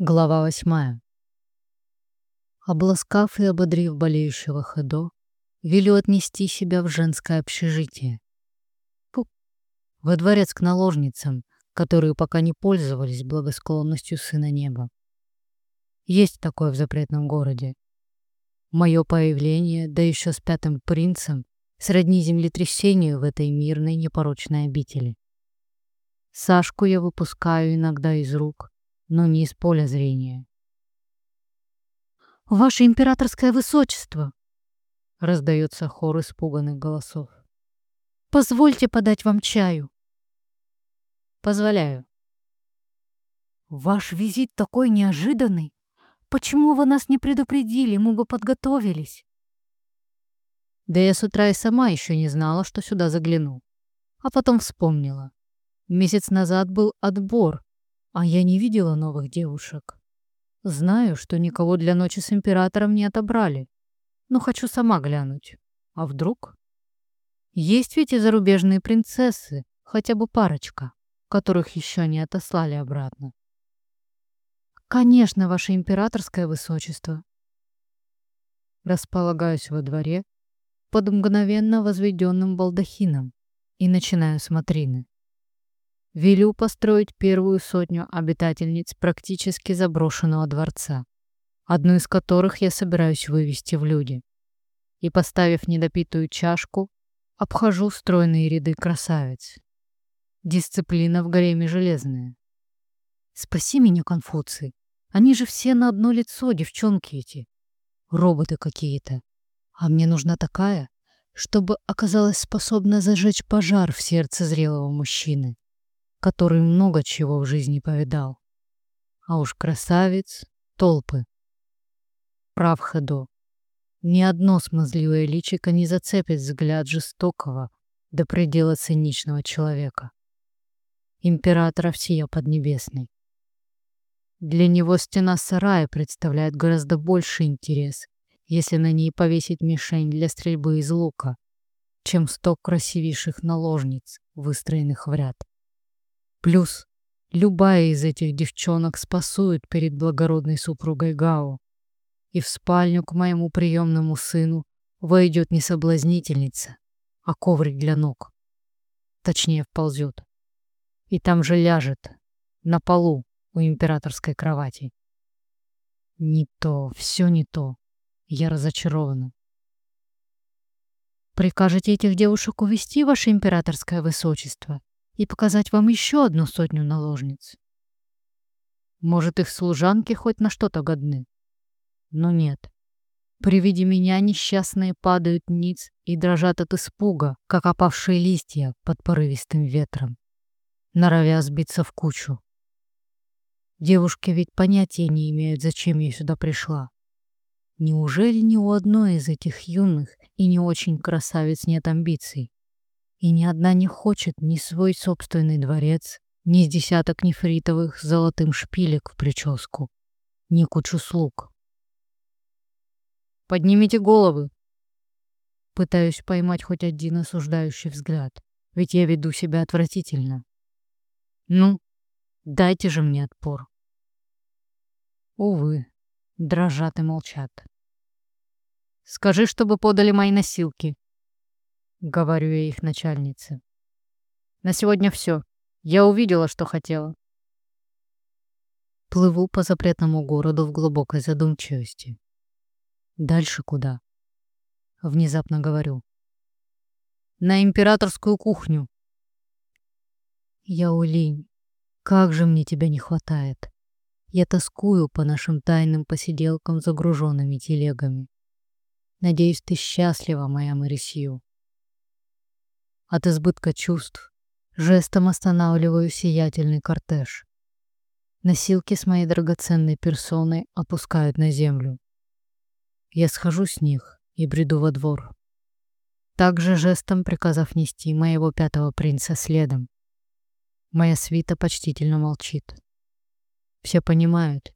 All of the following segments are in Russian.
Глава восьмая. Обласкав и ободрив болеющего Хэдо, велю отнести себя в женское общежитие. Пу. Во дворец к наложницам, которые пока не пользовались благосклонностью Сына Неба. Есть такое в запретном городе. Мое появление, да еще с пятым принцем, сродни землетрясению в этой мирной непорочной обители. Сашку я выпускаю иногда из рук, но не из поля зрения. «Ваше императорское высочество!» — раздается хор испуганных голосов. «Позвольте подать вам чаю». «Позволяю». «Ваш визит такой неожиданный. Почему вы нас не предупредили? Мы бы подготовились». Да я с утра и сама еще не знала, что сюда загляну. А потом вспомнила. Месяц назад был отбор, а я не видела новых девушек. Знаю, что никого для ночи с императором не отобрали, но хочу сама глянуть. А вдруг? Есть ведь и зарубежные принцессы, хотя бы парочка, которых еще не отослали обратно. Конечно, ваше императорское высочество. Располагаюсь во дворе под мгновенно возведенным балдахином и начинаю смотрины. Велю построить первую сотню обитательниц практически заброшенного дворца, одну из которых я собираюсь вывести в люди. И, поставив недопитую чашку, обхожу стройные ряды красавиц. Дисциплина в гареме железная. Спаси меня, Конфуций. Они же все на одно лицо, девчонки эти. Роботы какие-то. А мне нужна такая, чтобы оказалась способна зажечь пожар в сердце зрелого мужчины который много чего в жизни повидал. А уж красавец — толпы. Прав Хедо. Ни одно смазливое личико не зацепит взгляд жестокого до предела циничного человека. Императора всея Поднебесной. Для него стена сарая представляет гораздо больше интерес, если на ней повесить мишень для стрельбы из лука, чем сто красивейших наложниц, выстроенных в ряд. Плюс любая из этих девчонок спасует перед благородной супругой Гао. И в спальню к моему приемному сыну войдет не соблазнительница, а коврик для ног. Точнее, вползет. И там же ляжет, на полу у императорской кровати. Не то, все не то. Я разочарована. Прикажете этих девушек увести, ваше императорское высочество? И показать вам еще одну сотню наложниц. Может, их служанки хоть на что-то годны? Но нет. При виде меня несчастные падают ниц и дрожат от испуга, как опавшие листья под порывистым ветром, норовя сбиться в кучу. Девушки ведь понятия не имеют, зачем я сюда пришла. Неужели ни у одной из этих юных и не очень красавиц нет амбиций? И ни одна не хочет ни свой собственный дворец, ни с десяток нефритовых золотым шпилек в прическу, ни кучу слуг. «Поднимите головы!» Пытаюсь поймать хоть один осуждающий взгляд, ведь я веду себя отвратительно. «Ну, дайте же мне отпор!» Увы, дрожат и молчат. «Скажи, чтобы подали мои носилки», — говорю я их начальнице. «На сегодня все. Я увидела, что хотела». Плыву по запретному городу в глубокой задумчивости. Дальше куда? Внезапно говорю. На императорскую кухню. Я улень. Как же мне тебя не хватает. Я тоскую по нашим тайным посиделкам, загруженными телегами. Надеюсь, ты счастлива, моя Марисью. От избытка чувств жестом останавливаю сиятельный кортеж. Носилки с моей драгоценной персоной опускают на землю. Я схожу с них и бреду во двор. Также жестом приказав нести моего пятого принца следом. Моя свита почтительно молчит. Все понимают,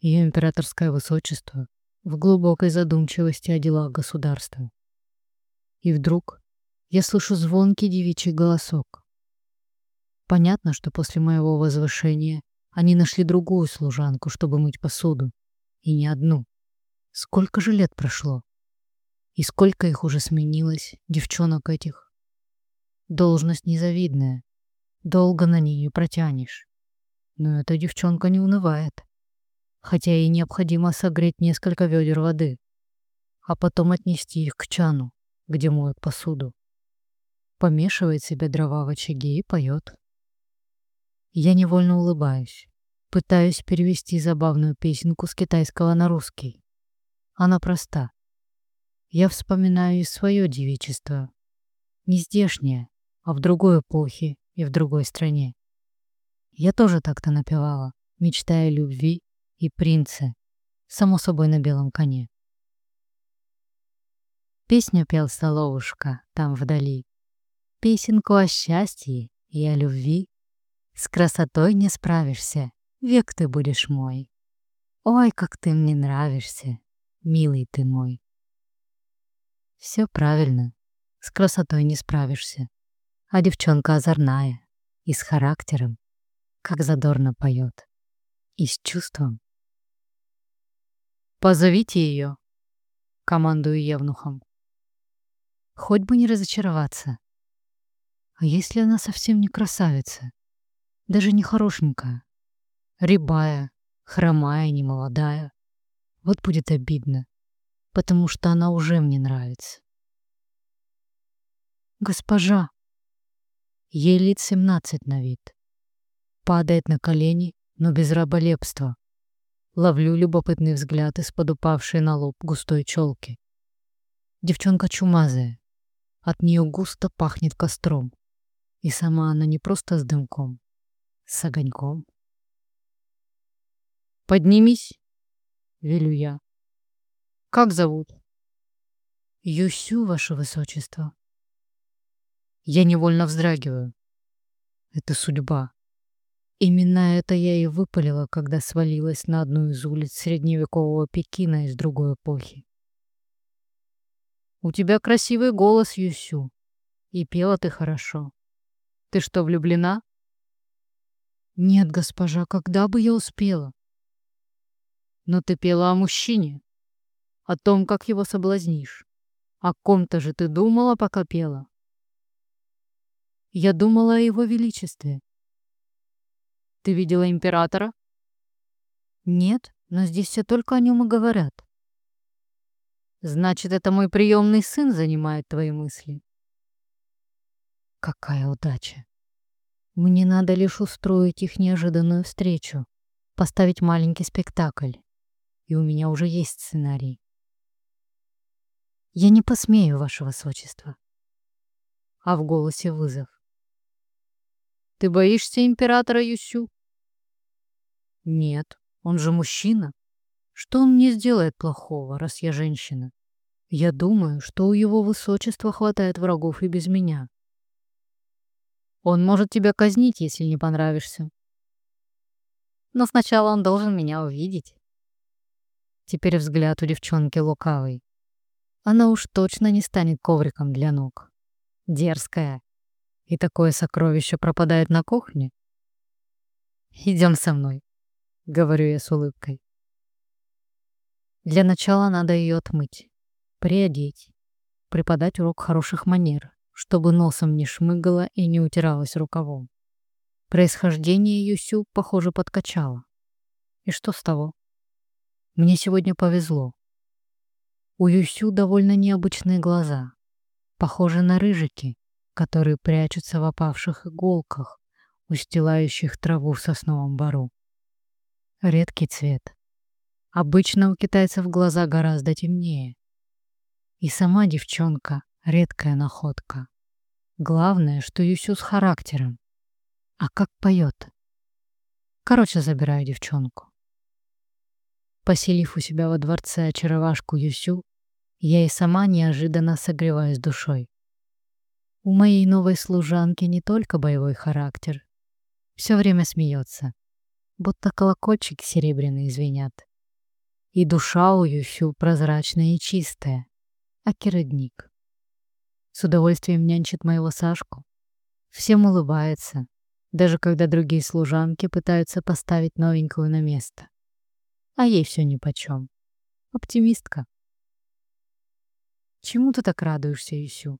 ее императорское высочество в глубокой задумчивости о делах государства. И вдруг я слышу звонкий девичий голосок. Понятно, что после моего возвышения Они нашли другую служанку, чтобы мыть посуду. И не одну. Сколько же лет прошло? И сколько их уже сменилось, девчонок этих? Должность незавидная. Долго на ней не протянешь. Но эта девчонка не унывает. Хотя ей необходимо согреть несколько ведер воды, а потом отнести их к чану, где моют посуду. Помешивает себе дрова в очаге и поет. Я невольно улыбаюсь. Пытаюсь перевести забавную песенку с китайского на русский. Она проста. Я вспоминаю и свое девичество. Не здешнее, а в другой эпохе и в другой стране. Я тоже так-то напевала, мечтая о любви и принце, само собой на белом коне. Песню пел Соловушка там вдали, песенку о счастье и о любви. С красотой не справишься, век ты будешь мой. Ой, как ты мне нравишься, милый ты мой. Все правильно, с красотой не справишься. А девчонка озорная и с характером, как задорно поет, и с чувством. «Позовите ее», — командую Евнухом. Хоть бы не разочароваться. А если она совсем не красавица, даже не хорошенькая, рябая, хромая, немолодая, вот будет обидно потому что она уже мне нравится. Госпожа. Ей лет семнадцать на вид. Падает на колени, но без раболепства. Ловлю любопытный взгляд из-под упавшей на лоб густой челки. Девчонка чумазая. От нее густо пахнет костром. И сама она не просто с дымком, с огоньком. «Поднимись!» — велю я. Как зовут? Юсю, ваше высочество. Я невольно вздрагиваю. Это судьба. Именно это я и выпалила, когда свалилась на одну из улиц средневекового Пекина из другой эпохи. У тебя красивый голос, Юсю, и пела ты хорошо. Ты что, влюблена? Нет, госпожа, когда бы я успела? Но ты пела о мужчине о том, как его соблазнишь. О ком-то же ты думала, пока пела? Я думала о его величестве. Ты видела императора? Нет, но здесь все только о нем и говорят. Значит, это мой приемный сын занимает твои мысли. Какая удача. Мне надо лишь устроить их неожиданную встречу, поставить маленький спектакль. И у меня уже есть сценарий. Я не посмею, ваше высочество. А в голосе вызов. Ты боишься императора Юсю? Нет, он же мужчина. Что он мне сделает плохого, раз я женщина? Я думаю, что у его высочества хватает врагов и без меня. Он может тебя казнить, если не понравишься. Но сначала он должен меня увидеть. Теперь взгляд у девчонки лукавый. Она уж точно не станет ковриком для ног. Дерзкая. И такое сокровище пропадает на кухне. Идем со мной, говорю я с улыбкой. Для начала надо ее отмыть, приодеть, преподать урок хороших манер, чтобы носом не шмыгала и не утиралась рукавом. Происхождение Юсю, похоже, подкачало. И что с того? Мне сегодня повезло. У Юсю довольно необычные глаза, похожие на рыжики, которые прячутся в опавших иголках, устилающих траву в сосновом бору. Редкий цвет. Обычно у китайцев глаза гораздо темнее. И сама девчонка — редкая находка. Главное, что Юсю с характером. А как поет. Короче, забираю девчонку. Поселив у себя во дворце очаровашку Юсю, я и сама неожиданно согреваюсь душой. У моей новой служанки не только боевой характер. Все время смеется, будто колокольчик серебряный звенят. И душа у Юсю прозрачная и чистая, аки родник. С удовольствием нянчит моего Сашку. Всем улыбается, даже когда другие служанки пытаются поставить новенькую на место. А ей все нипочем. Оптимистка. Чему ты так радуешься, Юсю?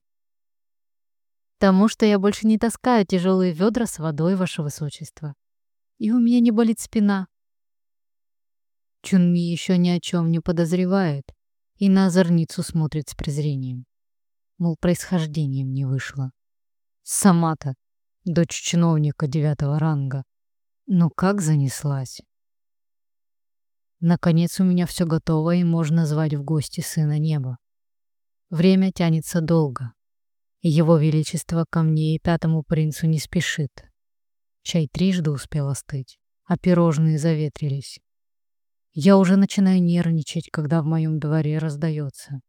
Тому, что я больше не таскаю тяжелые ведра с водой, ваше высочество. И у меня не болит спина. Чунми еще ни о чем не подозревает и на озорницу смотрит с презрением. Мол, происхождением не вышло. Сама-то дочь чиновника девятого ранга. Ну как занеслась? Наконец у меня все готово и можно звать в гости сына неба. Время тянется долго. Его Величество ко мне и пятому принцу не спешит. Чай трижды успел остыть, а пирожные заветрились. Я уже начинаю нервничать, когда в моем дворе раздается.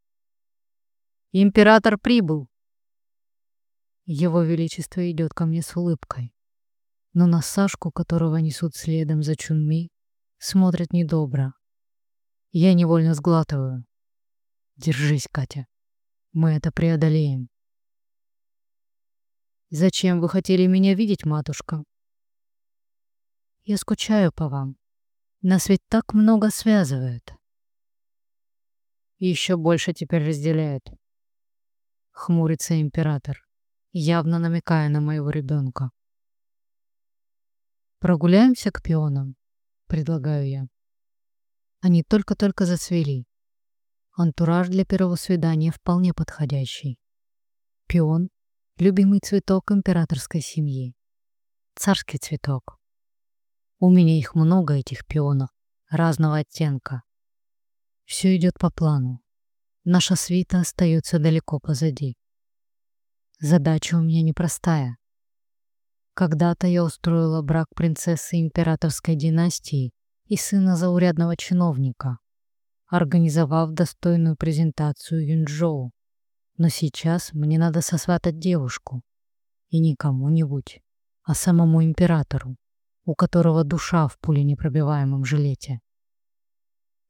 «Император прибыл!» Его Величество идет ко мне с улыбкой, но на Сашку, которого несут следом за Чунми, смотрит недобро. Я невольно сглатываю. «Держись, Катя!» Мы это преодолеем. Зачем вы хотели меня видеть, матушка? Я скучаю по вам. Нас ведь так много связывает. еще больше теперь разделяет. Хмурится император, явно намекая на моего ребенка. Прогуляемся к пионам, предлагаю я. Они только-только зацвели. Антураж для первого свидания вполне подходящий. Пион — любимый цветок императорской семьи. Царский цветок. У меня их много, этих пионов, разного оттенка. Все идет по плану. Наша свита остается далеко позади. Задача у меня непростая. Когда-то я устроила брак принцессы императорской династии и сына заурядного чиновника организовав достойную презентацию Юнчжоу. Но сейчас мне надо сосватать девушку. И не кому-нибудь, а самому императору, у которого душа в пуленепробиваемом жилете.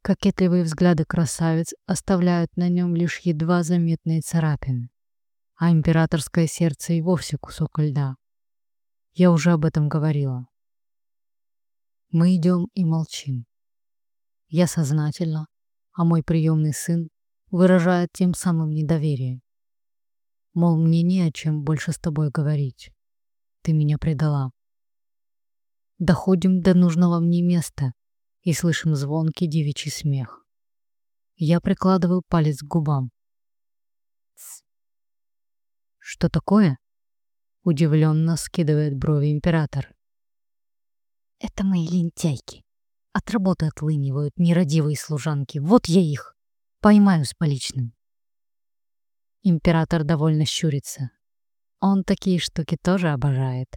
Кокетливые взгляды красавиц оставляют на нем лишь едва заметные царапины, а императорское сердце и вовсе кусок льда. Я уже об этом говорила. Мы идем и молчим. Я сознательно, а мой приемный сын выражает тем самым недоверие. Мол, мне не о чем больше с тобой говорить. Ты меня предала. Доходим до нужного мне места и слышим звонкий девичий смех. Я прикладываю палец к губам. Что такое? Удивленно скидывает брови император. Это мои лентяйки. От работы отлынивают нерадивые служанки. Вот я их. Поймаю с поличным. Император довольно щурится. Он такие штуки тоже обожает.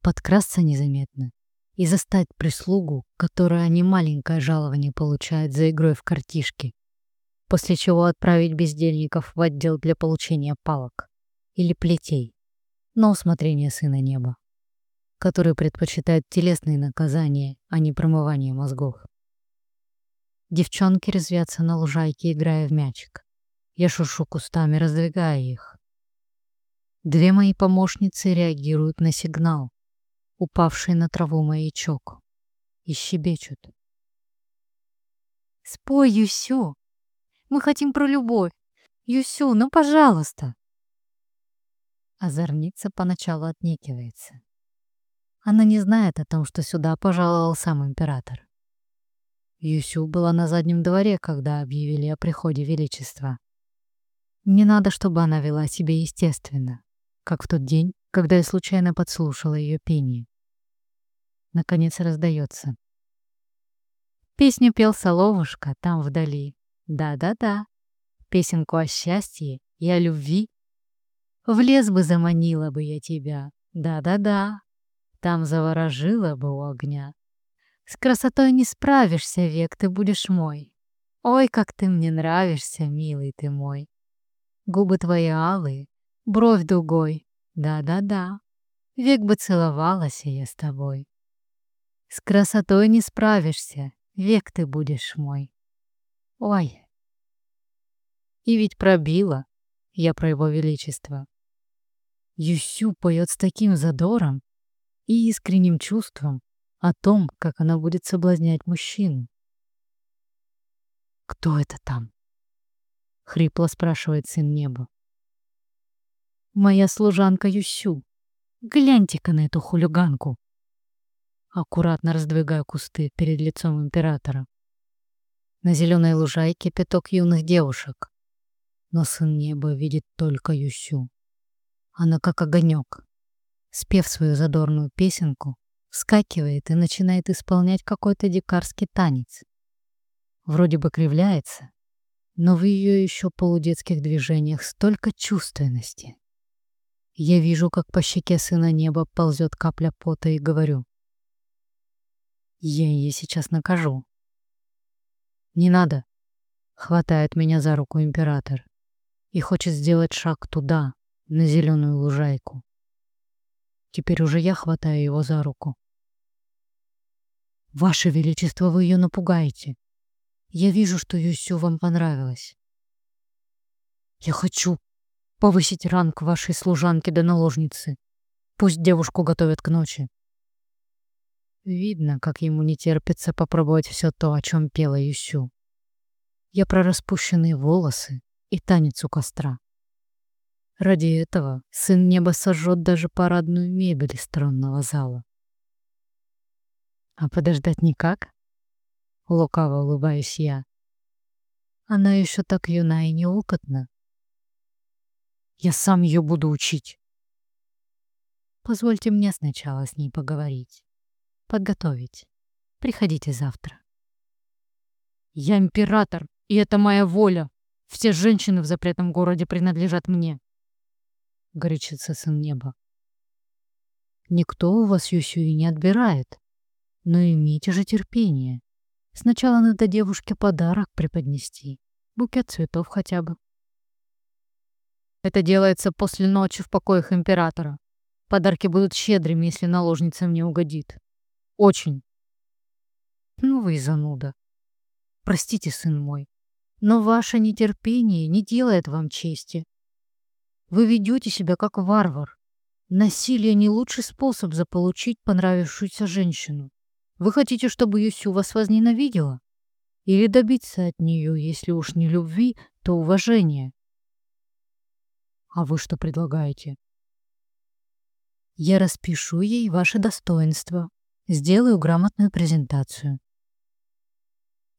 Подкрасться незаметно и застать прислугу, которая не маленькое жалование получает за игрой в картишки, после чего отправить бездельников в отдел для получения палок или плетей на усмотрение сына неба который предпочитает телесные наказания, а не промывание мозгов. Девчонки резвятся на лужайке, играя в мячик. Я шуршу кустами, раздвигая их. Две мои помощницы реагируют на сигнал, упавший на траву маячок, и щебечут. «Спой, Юсю! Мы хотим про любовь! Юсю, ну пожалуйста!» Озорница поначалу отнекивается. Она не знает о том, что сюда пожаловал сам император. Юсю была на заднем дворе, когда объявили о приходе Величества. Мне надо, чтобы она вела себя естественно, как в тот день, когда я случайно подслушала ее пение. Наконец раздается. Песню пел Соловушка там вдали. Да-да-да. Песенку о счастье и о любви. В лес бы заманила бы я тебя. Да-да-да. Там заворожила бы у огня. С красотой не справишься, век ты будешь мой. Ой, как ты мне нравишься, милый ты мой. Губы твои алые, бровь дугой. Да-да-да, век бы целовалась я с тобой. С красотой не справишься, век ты будешь мой. Ой. И ведь пробила я про его величество. Юсю поет с таким задором, и искренним чувством о том, как она будет соблазнять мужчину. «Кто это там?» — хрипло спрашивает сын неба. «Моя служанка Юсю. Гляньте-ка на эту хулиганку!» Аккуратно раздвигаю кусты перед лицом императора. На зеленой лужайке пяток юных девушек. Но сын неба видит только Юсю. Она как огонек. Спев свою задорную песенку, вскакивает и начинает исполнять какой-то дикарский танец. Вроде бы кривляется, но в ее еще полудетских движениях столько чувственности. Я вижу, как по щеке сына неба ползет капля пота и говорю. Я ее сейчас накажу. Не надо. Хватает меня за руку император и хочет сделать шаг туда, на зеленую лужайку. Теперь уже я хватаю его за руку. Ваше Величество, вы ее напугаете. Я вижу, что Юсю вам понравилось. Я хочу повысить ранг вашей служанки до наложницы. Пусть девушку готовят к ночи. Видно, как ему не терпится попробовать все то, о чем пела Юсю. Я про распущенные волосы и танец у костра. Ради этого сын неба сожжет даже парадную мебель из тронного зала. А подождать никак? Лукаво улыбаюсь я. Она еще так юна и неопытна. Я сам ее буду учить. Позвольте мне сначала с ней поговорить. Подготовить. Приходите завтра. Я император, и это моя воля. Все женщины в запретном городе принадлежат мне. Горячится сын неба. Никто у вас Юсюи не отбирает. Но имейте же терпение. Сначала надо девушке подарок преподнести. Букет цветов хотя бы. Это делается после ночи в покоях императора. Подарки будут щедрыми, если наложница мне угодит. Очень. Ну вы и зануда. Простите, сын мой, но ваше нетерпение не делает вам чести. Вы ведете себя как варвар. Насилие не лучший способ заполучить понравившуюся женщину. Вы хотите, чтобы Юсю вас возненавидела? Или добиться от нее, если уж не любви, то уважения? А вы что предлагаете? Я распишу ей ваше достоинство, сделаю грамотную презентацию.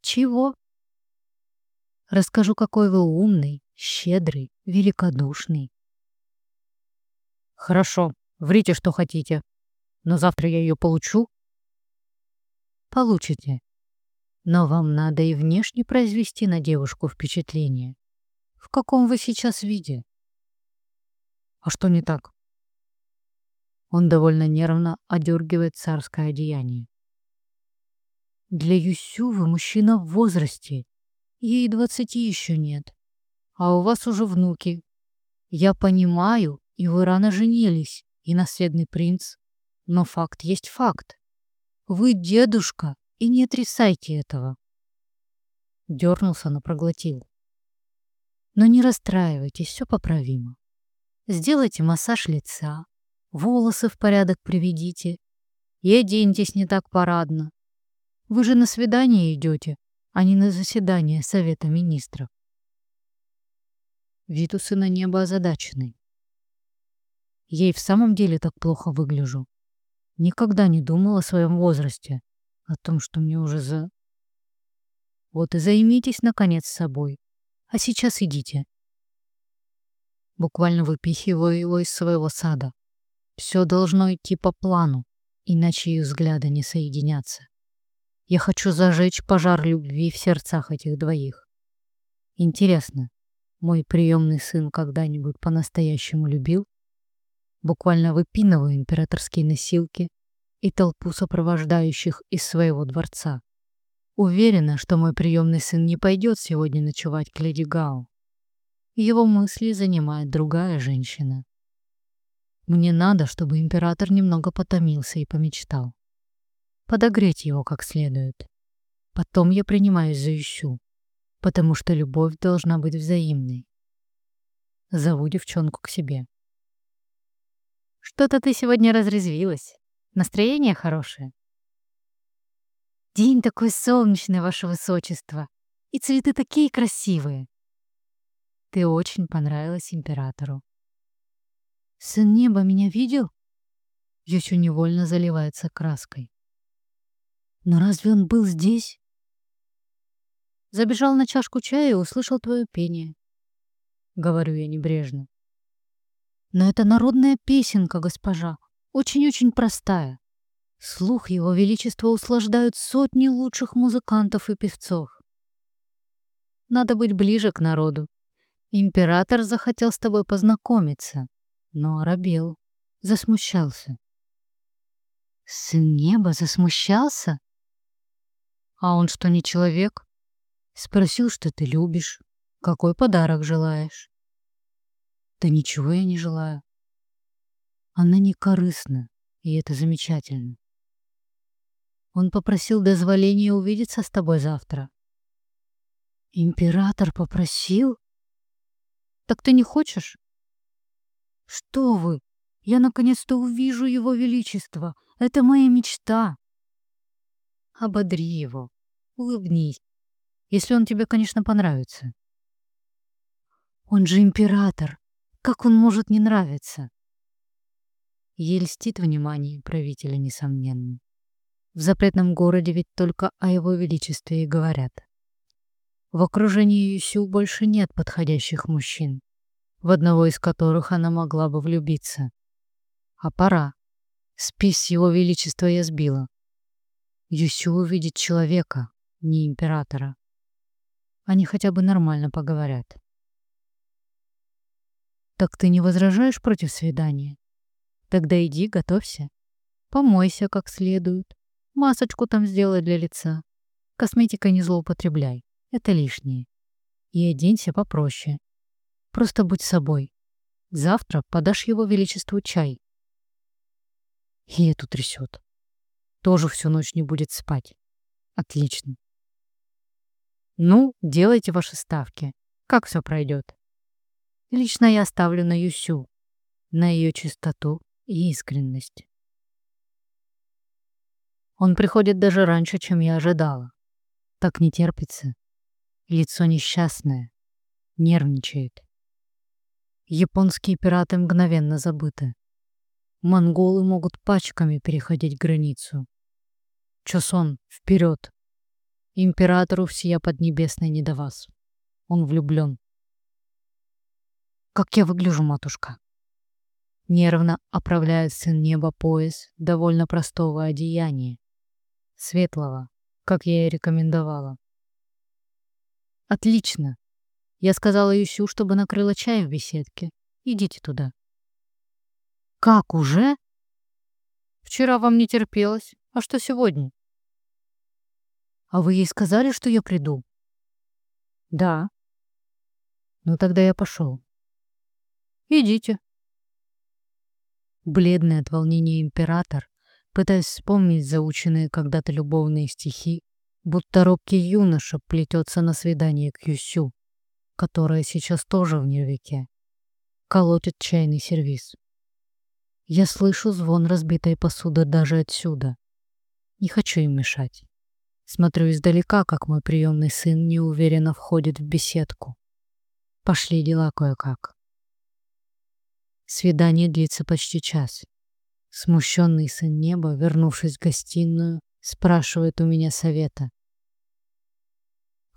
Чего? Расскажу, какой вы умный, щедрый, великодушный. Хорошо, врите, что хотите. Но завтра я ее получу? Получите. Но вам надо и внешне произвести на девушку впечатление. В каком вы сейчас виде? А что не так? Он довольно нервно одергивает царское одеяние. Для Юсю вы мужчина в возрасте. Ей двадцати еще нет. А у вас уже внуки. Я понимаю, и вы рано женились, и наследный принц. Но факт есть факт. Вы дедушка, и не отрицайте этого. Дернулся, но проглотил. Но не расстраивайтесь, все поправимо. Сделайте массаж лица, волосы в порядок приведите и оденьтесь не так парадно. Вы же на свидание идете, а не на заседание Совета Министров. Вид у сына неба озадаченный. Ей в самом деле так плохо выгляжу. Никогда не думала о своем возрасте, о том, что мне уже за... Вот и займитесь, наконец, собой. А сейчас идите. Буквально выпихиваю его из своего сада. Все должно идти по плану, иначе их взгляды не соединятся. Я хочу зажечь пожар любви в сердцах этих двоих. Интересно, мой приемный сын когда-нибудь по-настоящему любил? Буквально выпинываю императорские носилки и толпу сопровождающих из своего дворца. Уверена, что мой приемный сын не пойдет сегодня ночевать к леди Гау. Его мысли занимает другая женщина. Мне надо, чтобы император немного потомился и помечтал. Подогреть его как следует. Потом я принимаюсь за Ищу, потому что любовь должна быть взаимной. Зову девчонку к себе. «Что-то ты сегодня разрезвилась. Настроение хорошее? День такой солнечный, ваше высочество. И цветы такие красивые. Ты очень понравилась императору. Сын неба меня видел? Юсю невольно заливается краской. Но разве он был здесь? Забежал на чашку чая и услышал твое пение. Говорю я небрежно. Но это народная песенка, госпожа. Очень-очень простая. Слух его величества услаждают сотни лучших музыкантов и певцов. Надо быть ближе к народу. Император захотел с тобой познакомиться, но оробел, засмущался. Сын неба засмущался? А он что, не человек? Спросил, что ты любишь, какой подарок желаешь. Да ничего я не желаю. Она не корыстна, и это замечательно. Он попросил дозволения увидеться с тобой завтра. Император попросил? Так ты не хочешь? Что вы? Я наконец-то увижу его величество. Это моя мечта. Ободри его. Улыбнись. Если он тебе, конечно, понравится. Он же император. Как он может не нравиться? Ей льстит внимание правителя, несомненно. В запретном городе ведь только о его величестве и говорят. В окружении Юсю больше нет подходящих мужчин, в одного из которых она могла бы влюбиться. А пора. Спись его величества я сбила. Юсю увидит человека, не императора. Они хотя бы нормально поговорят. Так ты не возражаешь против свидания? Тогда иди, готовься. Помойся как следует. Масочку там сделай для лица. Косметикой не злоупотребляй. Это лишнее. И оденься попроще. Просто будь собой. Завтра подашь его величеству чай. И эту трясет. Тоже всю ночь не будет спать. Отлично. Ну, делайте ваши ставки. Как все пройдет? Лично я ставлю на Юсю, на ее чистоту и искренность. Он приходит даже раньше, чем я ожидала. Так не терпится. Лицо несчастное, нервничает. Японские пираты мгновенно забыты. Монголы могут пачками переходить границу. Чосон, вперед! Императору всея Поднебесной не до вас. Он влюблен. Как я выгляжу, матушка? Нервно оправляет сын неба пояс довольно простого одеяния. Светлого, как я и рекомендовала. Отлично. Я сказала Юсю, чтобы накрыла чай в беседке. Идите туда. Как уже? Вчера вам не терпелось. А что сегодня? А вы ей сказали, что я приду? Да. Ну тогда я пошел. Идите. Бледный от волнения император, пытаясь вспомнить заученные когда-то любовные стихи, будто робкий юноша плетется на свидание к Юсю, которая сейчас тоже в нервике. Колотит чайный сервиз. Я слышу звон разбитой посуды даже отсюда. Не хочу им мешать. Смотрю издалека, как мой приемный сын неуверенно входит в беседку. Пошли дела кое-как. Свидание длится почти час. Смущенный сын неба, вернувшись в гостиную, спрашивает у меня совета.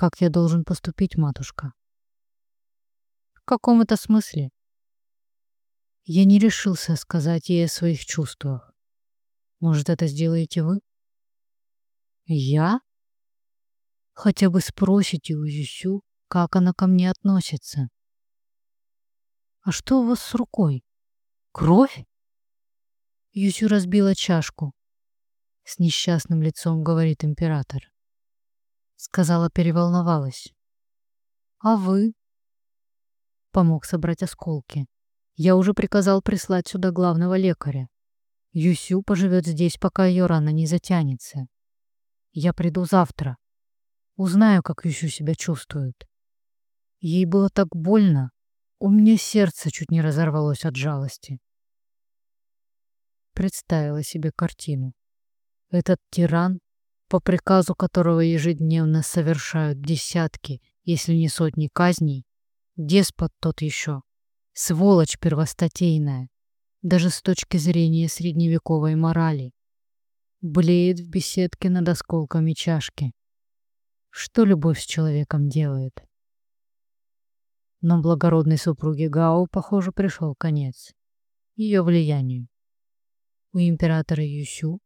Как я должен поступить, матушка? В каком это смысле? Я не решился сказать ей о своих чувствах. Может, это сделаете вы? Я? Хотя бы спросите у Зюсю, как она ко мне относится. А что у вас с рукой? Кровь? Юсю разбила чашку. С несчастным лицом говорит император. Сказала, переволновалась. А вы? Помог собрать осколки. Я уже приказал прислать сюда главного лекаря. Юсю поживет здесь, пока ее рана не затянется. Я приду завтра. Узнаю, как Юсю себя чувствует. Ей было так больно. У меня сердце чуть не разорвалось от жалости. представила себе картину. Этот тиран, по приказу которого ежедневно совершают десятки, если не сотни казней, деспот тот еще, сволочь первостатейная, даже с точки зрения средневековой морали, блеет в беседке над осколками чашки. Что любовь с человеком делает? Но благородной супруге Гао, похоже, пришел конец. Ее влиянию. У императора Юсю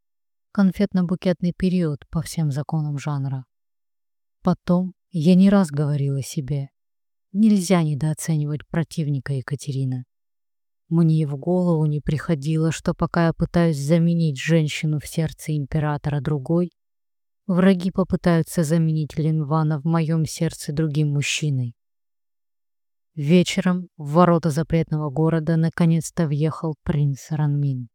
конфетно-букетный период по всем законам жанра. Потом я не раз говорила себе, нельзя недооценивать противника Екатерины. Мне в голову не приходило, что пока я пытаюсь заменить женщину в сердце императора другой, враги попытаются заменить Линвана в моем сердце другим мужчиной. Вечером в ворота запретного города наконец-то въехал принц Ранмин.